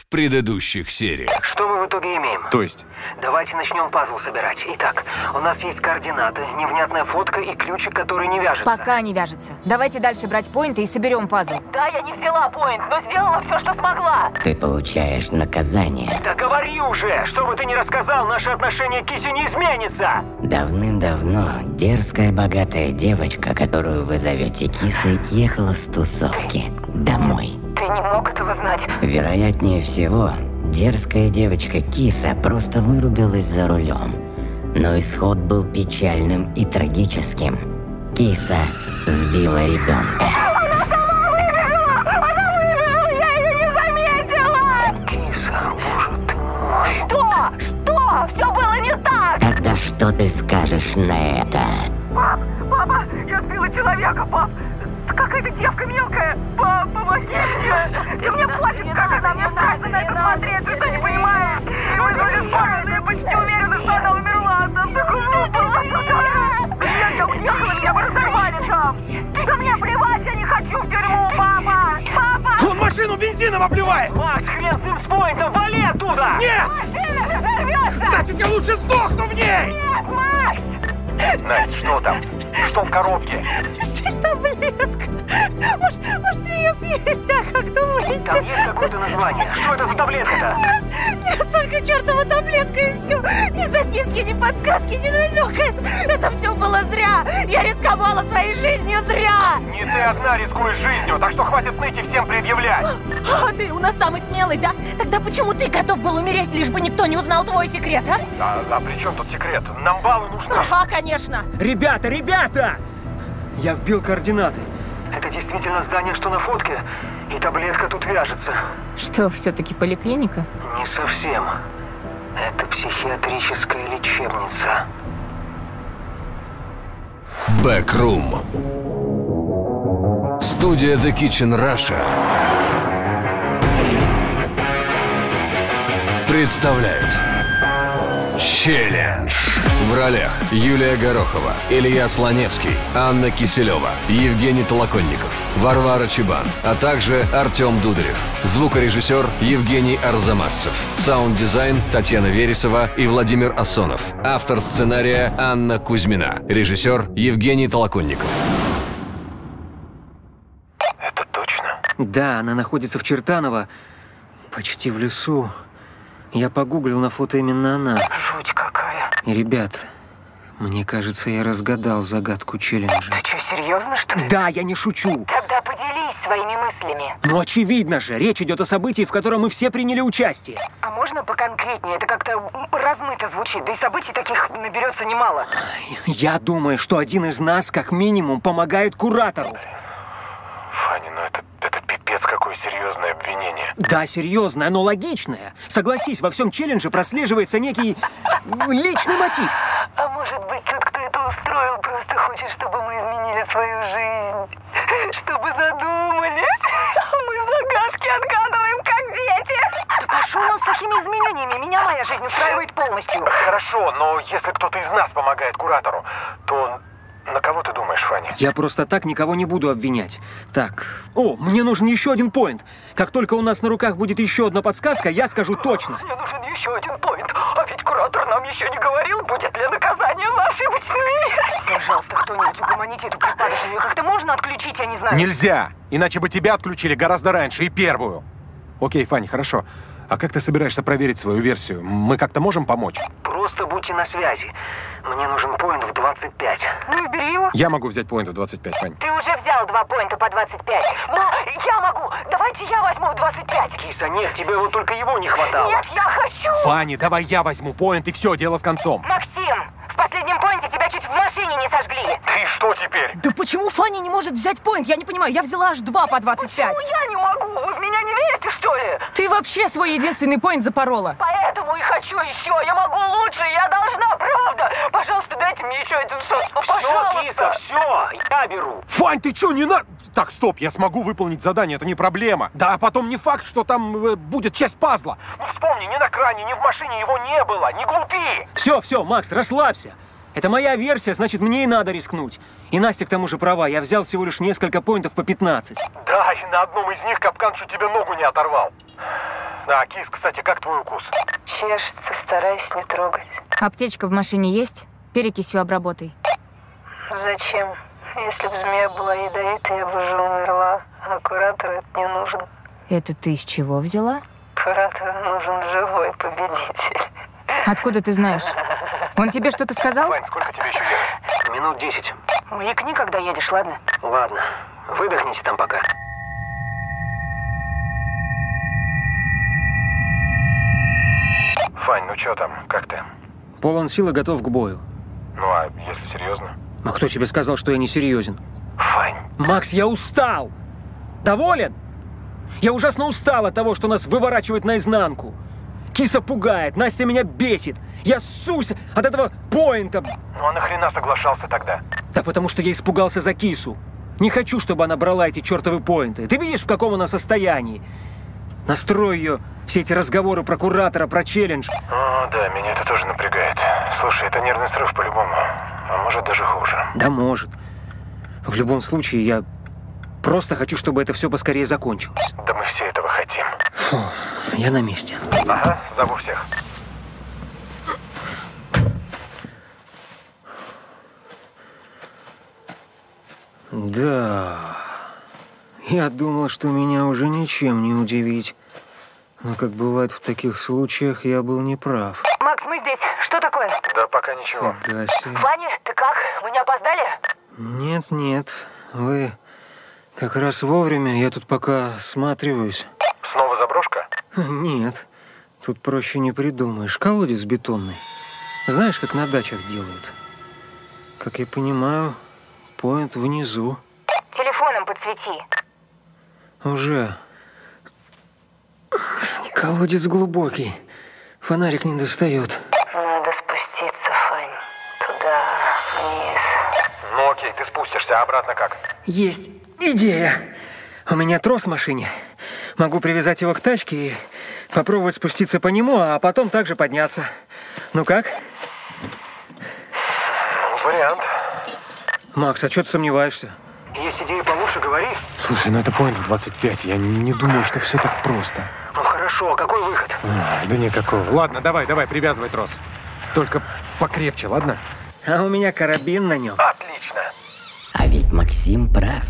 в предыдущих сериях. Что мы в итоге имеем? То есть? Давайте начнем пазл собирать. Итак, у нас есть координаты, невнятная фотка и ключик, который не вяжется. Пока не вяжется. Давайте дальше брать поинты и соберем пазл. Да, я не взяла поинт, но сделала все, что смогла. Ты получаешь наказание. Да говори уже! Что бы ты ни рассказал, наше отношение к Кисе не изменится! Давным-давно дерзкая богатая девочка, которую вы зовете Кисой, ехала с тусовки домой. Ты не мог этого знать. Вероятнее всего, дерзкая девочка Киса просто вырубилась за рулем. Но исход был печальным и трагическим. Киса сбила ребенка. Я ее не заметила! Киса, боже ты мой. Что? Что? Все было не так! Тогда что ты скажешь на это? Пап, папа, я сбила человека, пап! Какая-то девка мелкая! Пап, помоги мне! Да мне пофиг, как она, мне страшно на это смотреть, ты что, не понимаешь? И мы были спорили, я почти уверена, что она умерла, там так глупо! Я, я уехала, меня бы разорвали там! Да мне плевать, я не хочу в тюрьму, папа! Папа! Он машину бензином обливает! Макс, хрен с ним с поинтом, вали оттуда! Нет! Машина разорвется! Значит, я лучше сдохну в ней! Нет, Макс! Настя, что там? Что в коробке? Здесь таблетка. Может, может ее съесть, а как думаете? Там есть какое-то название? Что это за таблетка-то? Нет, только чертова таблетка и все. Ни записки, ни подсказки, ни намека. Это, это все было зря. Я рисковала своей жизнью зря. Не ты одна рискуешь жизнью, так что хватит ныть и всем предъявлять. А ты у нас самый смелый, да? Тогда почему ты готов был умереть, лишь бы никто не узнал твой секрет, а? А, а при чем тут секрет? Нам баллы нужны. Ага, конечно. Ребята, ребята! Я вбил координаты. Это действительно здание, что на фотке? И таблетка тут вяжется. Что, все-таки поликлиника? Не совсем. Это психиатрическая лечебница. Бэкрум. Студия The Kitchen Russia представляют Челлендж. В ролях Юлия Горохова, Илья Слоневский, Анна Киселева, Евгений Толоконников, Варвара Чебан, а также Артем Дударев. Звукорежиссер Евгений Арзамасцев. Саунд-дизайн Татьяна Вересова и Владимир Асонов. Автор сценария Анна Кузьмина. Режиссер Евгений Толоконников. Это точно? Да, она находится в Чертаново, почти в лесу. Я погуглил на фото именно она. Жуть какая. Ребят, мне кажется, я разгадал загадку челленджа. Ты что, серьезно, что ли? Да, я не шучу. Тогда поделись своими мыслями. Ну, очевидно же, речь идет о событии, в котором мы все приняли участие. А можно поконкретнее? Это как-то размыто звучит, да и событий таких наберется немало. Я думаю, что один из нас, как минимум, помогает куратору. Фанни, ну это, пипец какое серьезное обвинение. Да, серьезное, но логичное. Согласись, во всем челлендже прослеживается некий м, личный мотив. А может быть, тот, кто это устроил, просто хочет, чтобы мы изменили свою жизнь? Чтобы задумались? А мы загадки отгадываем, как дети. Да пошел он с такими изменениями. Меня моя жизнь устраивает полностью. Хорошо, но если кто-то из нас помогает куратору, то на кого ты думаешь, Фанни? Я просто так никого не буду обвинять. Так, о, мне нужен еще один поинт. Как только у нас на руках будет еще одна подсказка, я скажу точно. Мне нужен еще один поинт. А ведь куратор нам еще не говорил, будет ли наказание за ошибочную версию. Пожалуйста, кто-нибудь угомоните эту припадочную. Как-то можно отключить, я не знаю. Нельзя! Иначе бы тебя отключили гораздо раньше, и первую. Окей, Фанни, хорошо. А как ты собираешься проверить свою версию? Мы как-то можем помочь? Просто будьте на связи. Мне нужен поинт в 25. Ну и бери его. Я могу взять поинт в 25, Фань. Ты уже взял два поинта по 25. Да, я могу. Давайте я возьму в 25. Киса, нет, тебе вот только его не хватало. Нет, я хочу. Фанни, давай я возьму поинт, и все, дело с концом. Максим, в последнем поинте тебя чуть в машине не сожгли. Ты что теперь? Да почему Фанни не может взять поинт? Я не понимаю, я взяла аж два по 25. Ну я не могу. Вы в меня не верите, что ли? Ты вообще свой единственный поинт запорола. Поэтому и хочу еще. Я могу лучше. Я должна, дайте мне еще один шанс. Ну, Все. Киса, все, я беру. Фань, ты что, не на... Так, стоп, я смогу выполнить задание, это не проблема. Да, а потом не факт, что там э, будет часть пазла. Ну вспомни, ни на кране, ни в машине его не было. Не глупи. Все, все, Макс, расслабься. Это моя версия, значит, мне и надо рискнуть. И Настя к тому же права, я взял всего лишь несколько поинтов по 15. Да, и на одном из них капкан чуть тебе ногу не оторвал. А, кис, кстати, как твой укус? Чешется, стараюсь не трогать. Аптечка в машине есть? Перекисью обработай. Зачем? Если бы змея была ядовитой, я бы уже умерла. А куратору это не нужно. Это ты из чего взяла? Куратору нужен живой победитель. Откуда ты знаешь? Он тебе что-то сказал? Вань, сколько тебе еще ехать? Минут десять. Маякни, когда едешь, ладно? Ладно, выдохните там пока. Фань, ну что там, как ты? Полон сил и готов к бою. Ну а если серьезно? А кто тебе сказал, что я не серьезен? Фань. Макс, я устал! Доволен? Я ужасно устал от того, что нас выворачивают наизнанку. Киса пугает, Настя меня бесит. Я ссусь от этого поинта. Ну а нахрена соглашался тогда? Да потому что я испугался за кису. Не хочу, чтобы она брала эти чертовы поинты. Ты видишь, в каком она состоянии? Настрой ее, все эти разговоры про куратора, про челлендж. О, да, меня это тоже напрягает. Слушай, это нервный срыв по-любому. А может даже хуже. Да может. В любом случае, я просто хочу, чтобы это все поскорее закончилось. Да мы все этого хотим. Фу, я на месте. Ага, зову всех. Да, я думал, что меня уже ничем не удивить. Но, как бывает в таких случаях, я был неправ. Макс, мы здесь. Что такое? Да пока ничего. Фига себе. Ваня, ты как? Мы не опоздали? Нет, нет, вы как раз вовремя, я тут пока осматриваюсь. Снова заброшка? Нет, тут проще не придумаешь. Колодец бетонный. Знаешь, как на дачах делают? Как я понимаю, поинт внизу. Телефоном подсвети. Уже. Колодец глубокий. Фонарик не достает. Надо спуститься, Фань. Туда, вниз. Ну окей, ты спустишься, а обратно как? Есть идея. У меня трос в машине. Могу привязать его к тачке и попробовать спуститься по нему, а потом также подняться. Ну как? Ну, вариант. Макс, а что ты сомневаешься? Есть идеи получше, говори. Слушай, ну это поинт в 25. Я не думаю, что все так просто. Хорошо, а какой выход? А, да никакого. Ладно, давай, давай, привязывай трос. Только покрепче, ладно? А у меня карабин на нем. Отлично. А ведь Максим прав.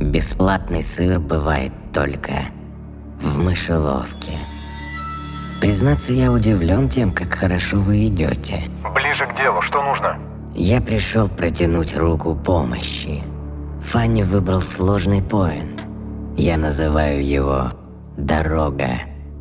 Бесплатный сыр бывает только в мышеловке. Признаться, я удивлен тем, как хорошо вы идете. Ближе к делу, что нужно? Я пришел протянуть руку помощи. Фанни выбрал сложный поинт. Я называю его «Дорога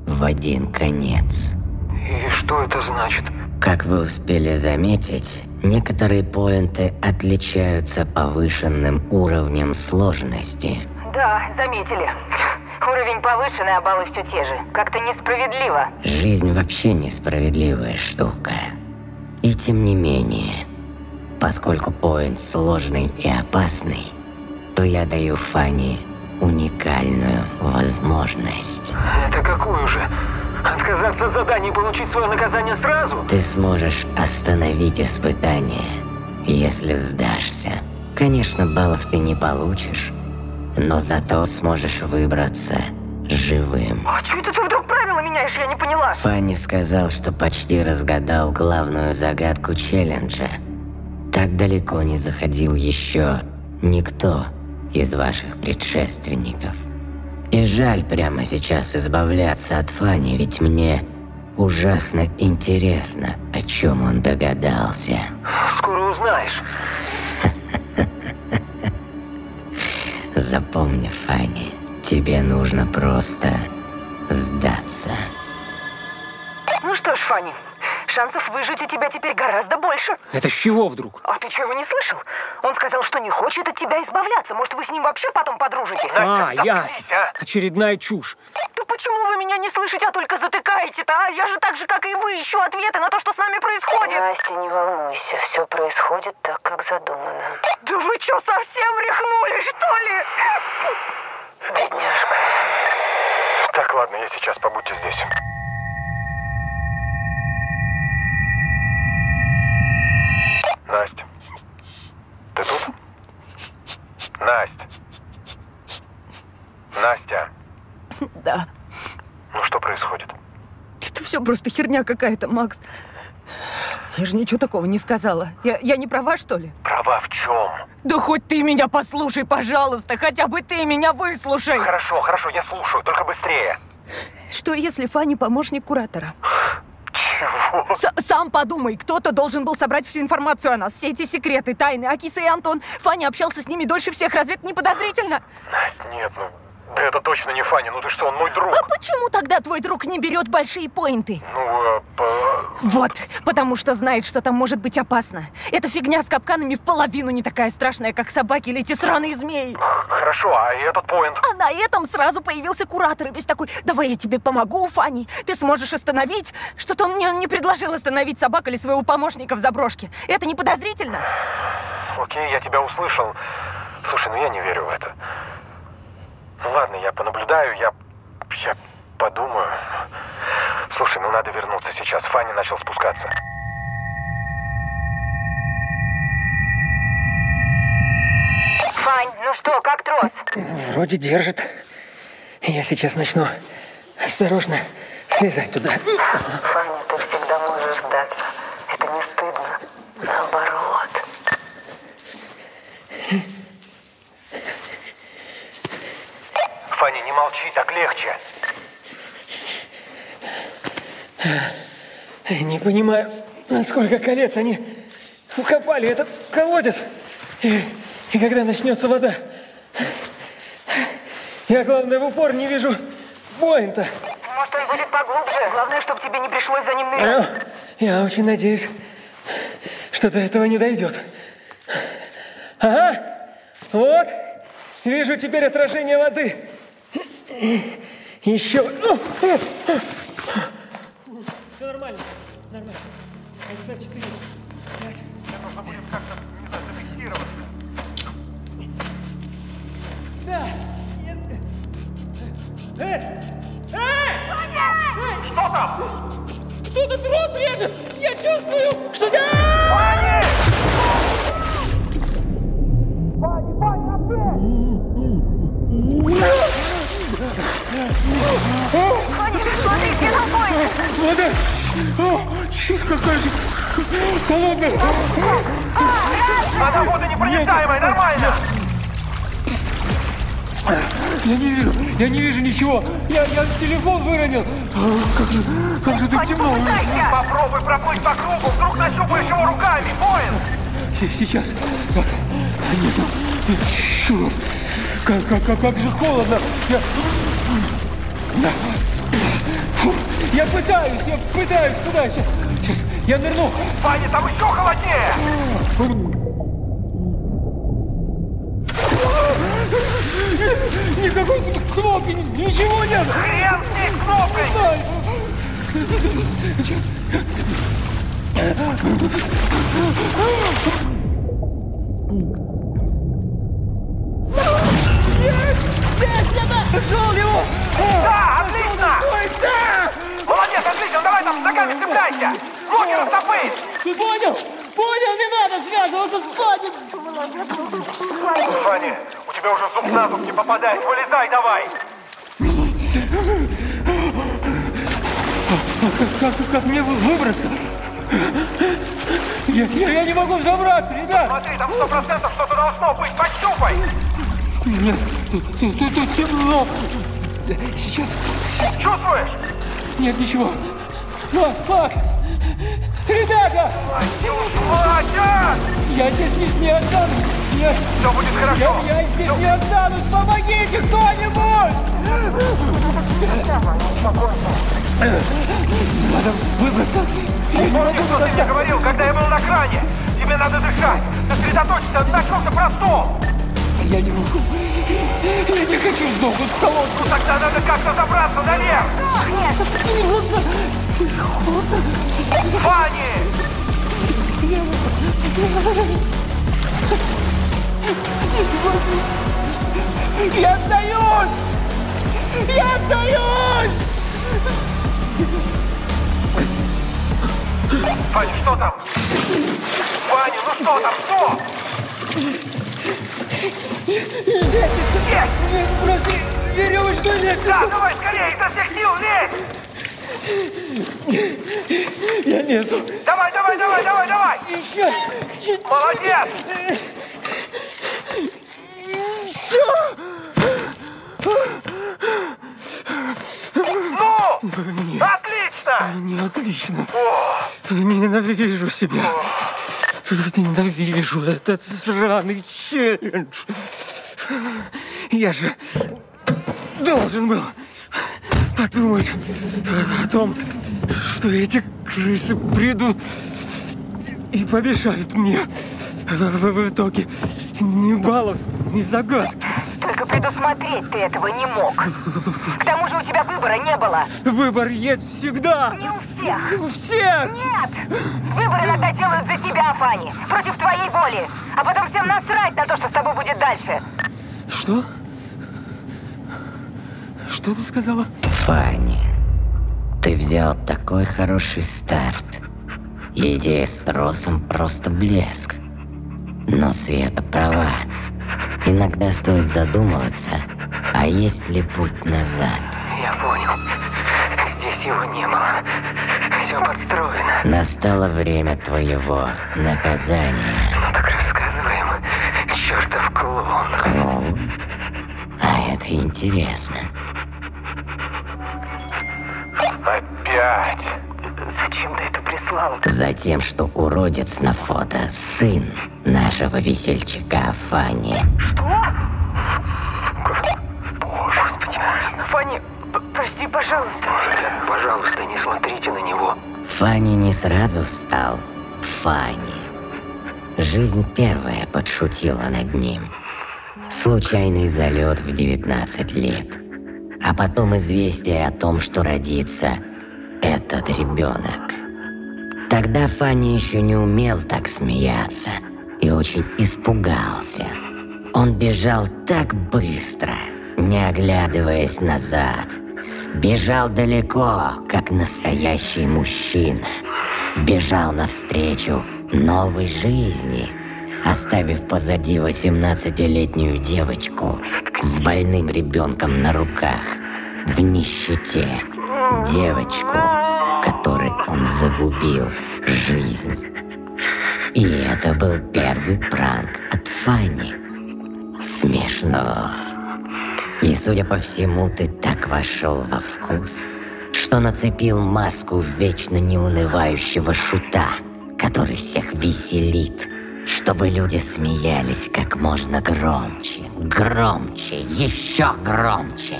в один конец». И что это значит? Как вы успели заметить, некоторые поинты отличаются повышенным уровнем сложности. Да, заметили. Уровень повышенный, а баллы все те же. Как-то несправедливо. Жизнь вообще несправедливая штука. И тем не менее, поскольку поинт сложный и опасный, то я даю Фанни уникальную возможность. Это какую же? Отказаться от задания и получить свое наказание сразу? Ты сможешь остановить испытание, если сдашься. Конечно, баллов ты не получишь, но зато сможешь выбраться живым. А что это ты вдруг правила меняешь? Я не поняла. Фанни сказал, что почти разгадал главную загадку челленджа. Так далеко не заходил еще никто из ваших предшественников. И жаль прямо сейчас избавляться от Фанни, ведь мне ужасно интересно, о чем он догадался. Скоро узнаешь. Запомни, Фанни, тебе нужно просто сдаться. Ну что ж, Фанни, шансов выжить у тебя теперь гораздо больше. Это с чего вдруг? А ты чего не слышал? Он сказал, что не хочет от тебя избавляться. Может, вы с ним вообще потом подружитесь? А, ясно. Очередная чушь. Да почему вы меня не слышите, а только затыкаете-то, а? Я же так же, как и вы, ищу ответы на то, что с нами происходит. Настя, не волнуйся, все происходит так, как задумано. Да вы что, совсем рехнули, что ли? Бедняжка. Так, ладно, я сейчас побудьте здесь. Настя. Ты тут? Настя. Настя. Да. Ну что происходит? Это все просто херня какая-то, Макс. Я же ничего такого не сказала. Я, я не права, что ли? Права в чем? Да хоть ты меня послушай, пожалуйста. Хотя бы ты меня выслушай. Хорошо, хорошо, я слушаю, только быстрее. Что если Фанни помощник куратора? Чего? С- сам подумай, кто-то должен был собрать всю информацию о нас, все эти секреты, тайны. Акиса и Антон. Фанни общался с ними дольше всех, разве это не подозрительно? Настя, нет, ну... Да это точно не Фанни, ну ты что, он мой друг. А почему тогда твой друг не берет большие поинты? Ну, а, по- Вот, потому что знает, что там может быть опасно. Эта фигня с капканами в половину не такая страшная, как собаки или эти сраные змеи. Хорошо, а этот поинт? А на этом сразу появился куратор и весь такой, давай я тебе помогу, Фанни, ты сможешь остановить. Что-то он мне не предложил остановить собак или своего помощника в заброшке. Это не подозрительно? Окей, я тебя услышал. Слушай, ну я не верю в это. Ну ладно, я понаблюдаю, я... Я подумаю. Слушай, ну надо вернуться сейчас. Фанни начал спускаться. Фань, ну что, как трос? Вроде держит. Я сейчас начну осторожно слезать туда. Фаня, ты всегда можешь сдаться. Это не стыдно. Наоборот. Фанни, не молчи, так легче. Не понимаю, на сколько колец они укопали этот колодец. И, и когда начнется вода. Я, главное, в упор не вижу поинта. Может, он будет поглубже? Главное, чтобы тебе не пришлось за ним нырять. А, Я очень надеюсь, что до этого не дойдет. Ага, вот, вижу теперь отражение воды. Еще. Все нормально, нормально. Полчаса четыре, пять. Да. Нет. Эй! Эй! Что там? Кто-то трос режет! Я чувствую, что... Да! Какая же холодная! Вода водонепроницаемая, нормально. Я не вижу, я не вижу ничего! Я, я телефон выронил! А, Как же, как же тут темно! Попробуй проплыть по кругу, вдруг нащупаешь его руками? С- Сейчас. Так, нету. Черт! Как, как, как, как же холодно! Я... Я пытаюсь, я пытаюсь, куда? Сейчас, сейчас, я нырну. Фанни, там еще холоднее. Никакой кнопки, ни- ничего нет. Хрен с ней кнопкой. Знаю. Есть! Есть! Я нашел его! Да, отлично. Ой, да! С ногами цепляйся. Ноги растопырь. Ты понял? Понял, не надо связываться с Фанни! Фанни, у тебя уже зуб на зуб не попадает. Вылезай давай. Как, как мне вы- выбраться? Я, я, я не могу взобраться, ребят! Смотри, там сто процентов что-то должно быть. Пощупай. Нет, тут, тут, тут, тут темно. Сейчас, Чувствуешь? нет ничего. Ма- Макс! Ребята! Вася! Я здесь не, не останусь! Я, Все будет хорошо. я, я здесь не останусь! Помогите кто-нибудь! Надо выбраться! Я не могу что ты мне говорил, когда я был на кране? Тебе надо дышать, сосредоточиться на чем-то простом. Я не могу! Я не хочу сдохнуть в колодце! Ну тогда надо как-то забраться наверх. Фанни! Я сдаюсь! Я сдаюсь! Фанни, что там? Фанни, ну что там, что? Лестница! Мне сброси веревочную лестницу! Да, давай скорее, изо всех сил лезь! Я лезу. Давай, давай, давай, давай, давай! Еще. Чуть. Молодец! Все. Ну! Отлично! Не отлично. Ненавижу себя. Ненавижу этот сраный челлендж. Я же должен был подумать о том, что эти крысы придут и помешают мне. В, итоге ни баллов, ни загадки. Только предусмотреть ты этого не мог. К тому же у тебя выбора не было. Выбор есть всегда. Не у всех. У всех. Нет! Выбор иногда делают за тебя, Фанни, против твоей воли. А потом всем насрать на то, что с тобой будет дальше. Что? Что ты сказала? Фанни, ты взял такой хороший старт. Идея с тросом просто блеск. Но Света права. Иногда стоит задумываться, а есть ли путь назад. Я понял. Здесь его не было. Все подстроено. Настало время твоего наказания. Ну так рассказываем. Чертов клоун. Клоун? А это интересно. Опять! Зачем ты это прислал? Затем, что уродец на фото – сын нашего весельчака Фанни. Господи, Фанни, прости, пожалуйста. Пожалуйста, не смотрите на него. Фанни не сразу стал Фанни. Жизнь первая подшутила над ним. Случайный залет в 19 лет. А потом известие о том, что родится этот ребенок. Тогда Фанни еще не умел так смеяться и очень испугался. Он бежал так быстро, не оглядываясь назад. Бежал далеко, как настоящий мужчина. Бежал навстречу новой жизни, оставив позади 18-летнюю девочку с больным ребенком на руках, в нищете. Девочку, которой он загубил жизнь. И это был первый пранк от Фанни. Смешно. И, судя по всему, ты так вошел во вкус, что нацепил маску вечно неунывающего шута, который всех веселит, чтобы люди смеялись как можно громче, громче, еще громче,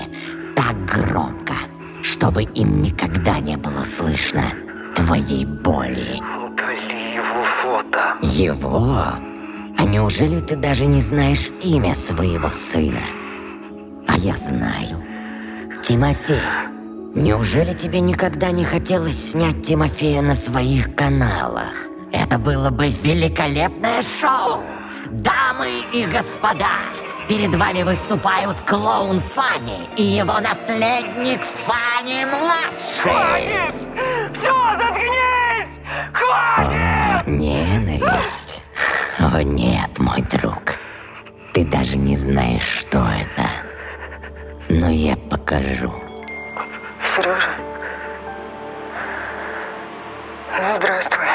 так громко, чтобы им никогда не было слышно твоей боли. Его? А неужели ты даже не знаешь имя своего сына? А я знаю. Тимофей. Неужели тебе никогда не хотелось снять Тимофея на своих каналах? Это было бы великолепное шоу! Дамы и господа, перед вами выступают клоун Фанни и его наследник Фанни-младший! Все, заткнись! Хватит! Ненависть. О нет, мой друг. Ты даже не знаешь, что это. Но я покажу. Сережа. Ну, здравствуй.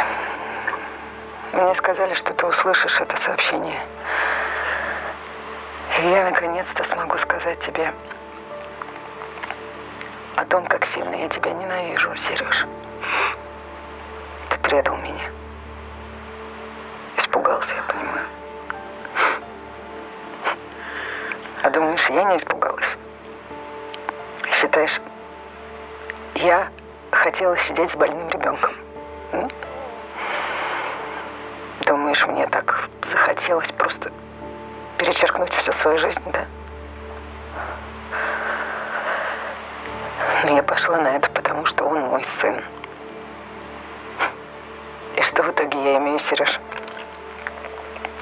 Мне сказали, что ты услышишь это сообщение. И я наконец-то смогу сказать тебе о том, как сильно я тебя ненавижу, Сереж. Ты предал меня. Испугался, я понимаю. А думаешь, я не испугалась? Считаешь, я хотела сидеть с больным ребенком? Думаешь, мне так захотелось просто перечеркнуть всю свою жизнь, да? Но я пошла на это, потому что он мой сын. И что в итоге я имею, Сереж?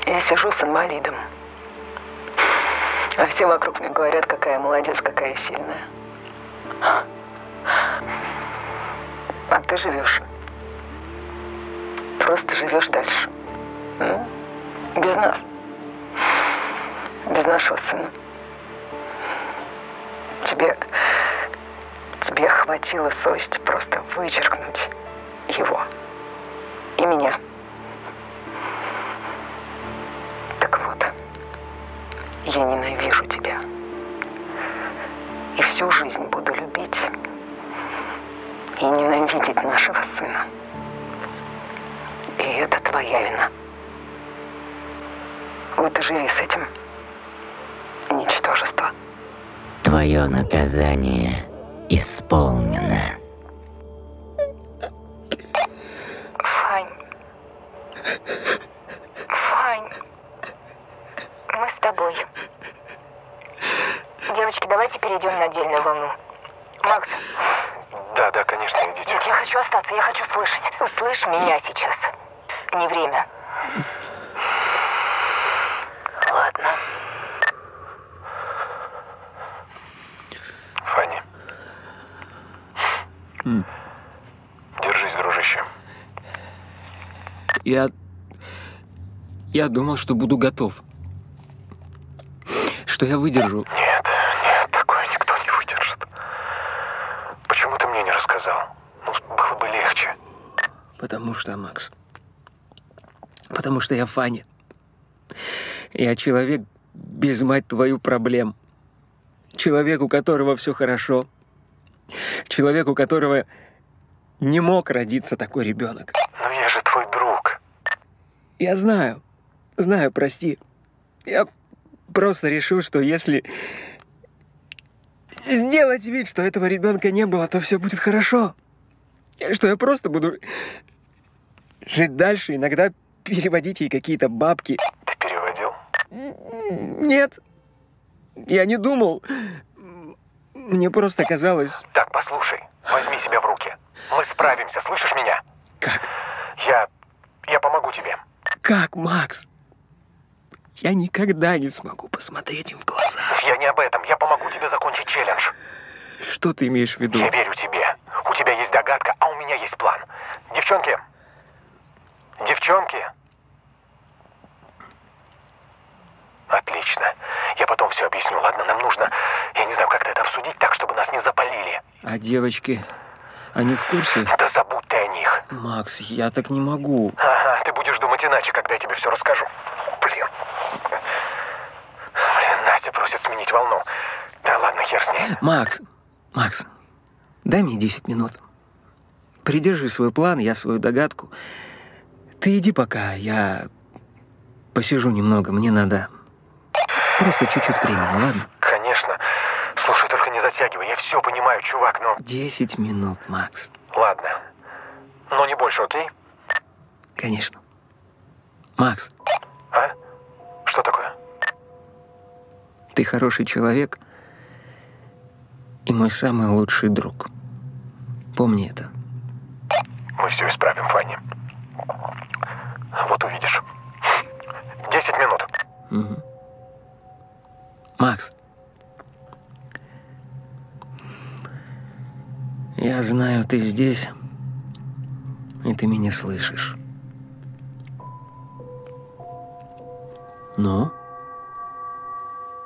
Я сижу с инвалидом. А все вокруг мне говорят, какая молодец, какая сильная. А ты живешь. Просто живешь дальше. М? Без нас. Без нашего сына. Тебе... тебе хватило совести просто вычеркнуть его я ненавижу тебя. И всю жизнь буду любить и ненавидеть нашего сына. И это твоя вина. Вот и живи с этим. Ничтожество. Твое наказание исполнено. Фань. Фань. Мы с тобой. Девочки, давайте перейдем на отдельную волну. Макс, Да, да, конечно, идите. нет, я хочу остаться, я хочу слышать. Услышь меня сейчас. Не время. Ладно. Фанни. Держись, дружище. Я... Я думал, что буду готов. Что я выдержу. Нет, нет, такое никто не выдержит. Почему ты мне не рассказал? Ну, было бы легче. Потому что, Макс... Потому что я Фаня. Я человек без, мать твою, проблем. Человек, у которого все хорошо. Человек, у которого не мог родиться такой ребенок. Но я же твой друг. Я знаю. Знаю, прости. Я просто решил, что если сделать вид, что этого ребенка не было, то все будет хорошо. Что я просто буду жить дальше, иногда переводить ей какие-то бабки. Ты переводил? Нет. Я не думал. Мне просто казалось... Так, послушай, возьми себя в руки. Мы справимся, слышишь меня? Как? Я... я помогу тебе. Как, Макс? Я никогда не смогу посмотреть им в глаза. Я не об этом. Я помогу тебе закончить челлендж. Что ты имеешь в виду? Я верю тебе. У тебя есть догадка, а у меня есть план. Девчонки! Девчонки! Отлично. Я потом все объясню, ладно? Нам нужно, я не знаю, как-то это обсудить так, чтобы нас не запалили. А девочки, они в курсе? Да забудь ты о них. Макс, я так не могу. Ага, ты будешь думать иначе, когда я тебе все расскажу. Блин. Блин, Настя просит сменить волну. Да ладно, хер с ней. Макс, Макс, дай мне 10 минут. Придержи свой план, я свою догадку. Ты иди пока, я посижу немного, мне надо просто чуть-чуть времени, ладно? Конечно. Слушай, только не затягивай. Я все понимаю, чувак, но... 10 минут, Макс. Ладно. Но не больше, окей? Конечно. Макс, А? Что такое? ты хороший человек и мой самый лучший друг. Помни это. Мы все исправим, Фанни. Вот увидишь. Десять минут. Мгм. Макс. Я знаю, ты здесь, и ты меня слышишь. Ну?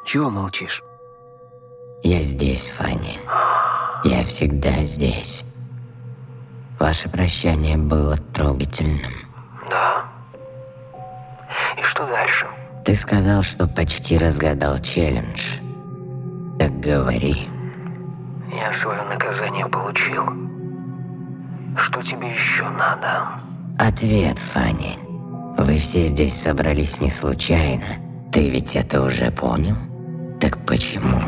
Чего молчишь? Я здесь, Фанни. Я всегда здесь. Ваше прощание было трогательным. Ты сказал, что почти разгадал челлендж. Так говори. Я свое наказание получил. Что тебе еще надо? Ответ, Фанни. Вы все здесь собрались не случайно. Ты ведь это уже понял? Так почему?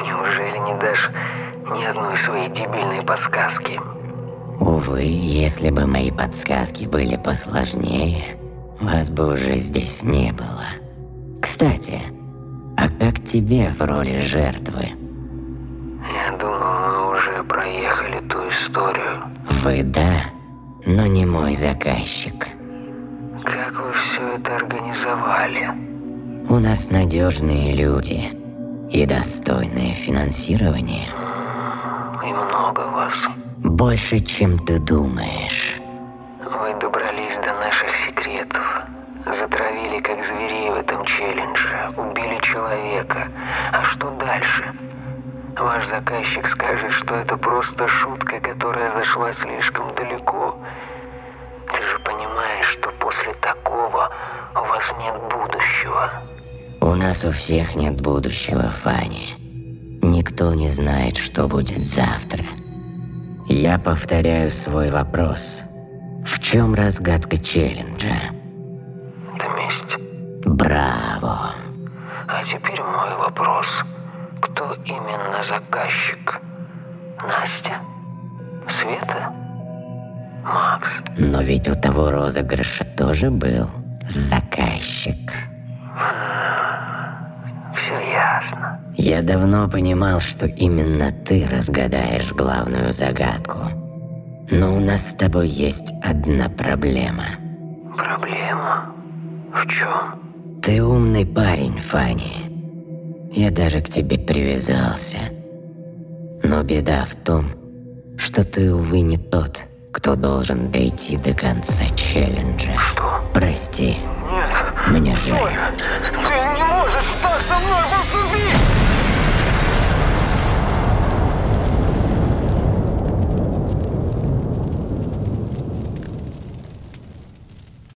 Неужели не дашь ни одной своей дебильной подсказки? Увы, если бы мои подсказки были посложнее, вас бы уже здесь не было. Кстати, а как тебе в роли жертвы? Я думал, мы уже проехали ту историю. Вы да, но не мой заказчик. Как вы все это организовали? У нас надежные люди и достойное финансирование. И много вас. Больше, чем ты думаешь. Заказчик скажет, что это просто шутка, которая зашла слишком далеко. Ты же понимаешь, что после такого у вас нет будущего. У нас у всех нет будущего, Фанни. Никто не знает, что будет завтра. Я повторяю свой вопрос. В чем разгадка челленджа? Это месть. Браво! А теперь мой вопрос. Кто именно заказчик? Настя? Света? Макс? Но ведь у того розыгрыша тоже был заказчик. Все ясно. Я давно понимал, что именно ты разгадаешь главную загадку. Но у нас с тобой есть одна проблема. Проблема? В чем? Ты умный парень, Фанни. Я даже к тебе привязался. Но беда в том, что ты, увы, не тот, кто должен дойти до конца челленджа. Что? Прости. Нет. Мне жаль.